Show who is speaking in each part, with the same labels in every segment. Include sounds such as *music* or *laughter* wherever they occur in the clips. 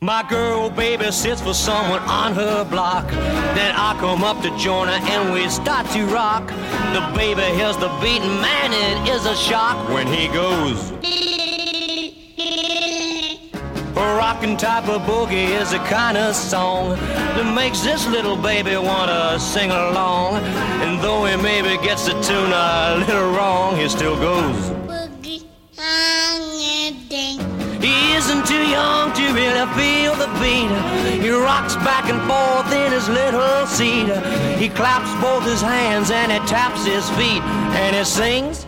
Speaker 1: My girl baby sits for someone on her block. Then I come up to join her and we start to rock. The baby hears the beat, man, it is a shock when he goes. Rockin' type of boogie is the kind of song that makes this little baby wanna sing along. And though he maybe gets the tune a little wrong, he still goes. Boogie he isn't too young to really feel the beat. He rocks back and forth in his little seat. He claps both his hands and he taps his feet and he sings.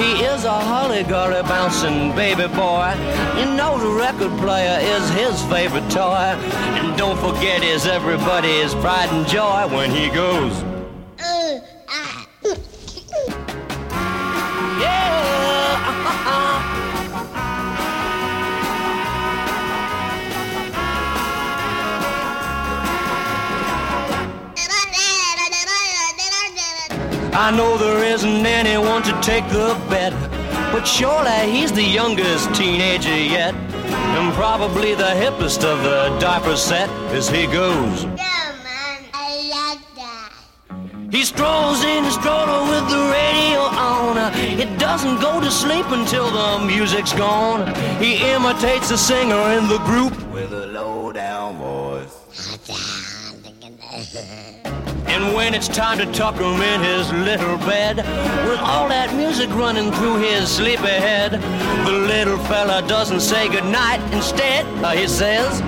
Speaker 1: He is a holly-golly bouncing baby boy. You know the record player is his favorite toy. And don't forget he's everybody's pride and joy when he goes. I know there isn't anyone to take the bet, but surely he's the youngest teenager yet, and probably the hippest of the diaper set as he goes. Yeah, man, I like that. He strolls in his stroller with the radio on. It doesn't go to sleep until the music's gone. He imitates the singer in the group with a low down voice. *laughs* And when it's time to tuck him in his little bed, with all that music running through his sleepy head, the little fella doesn't say goodnight. Instead, uh, he says,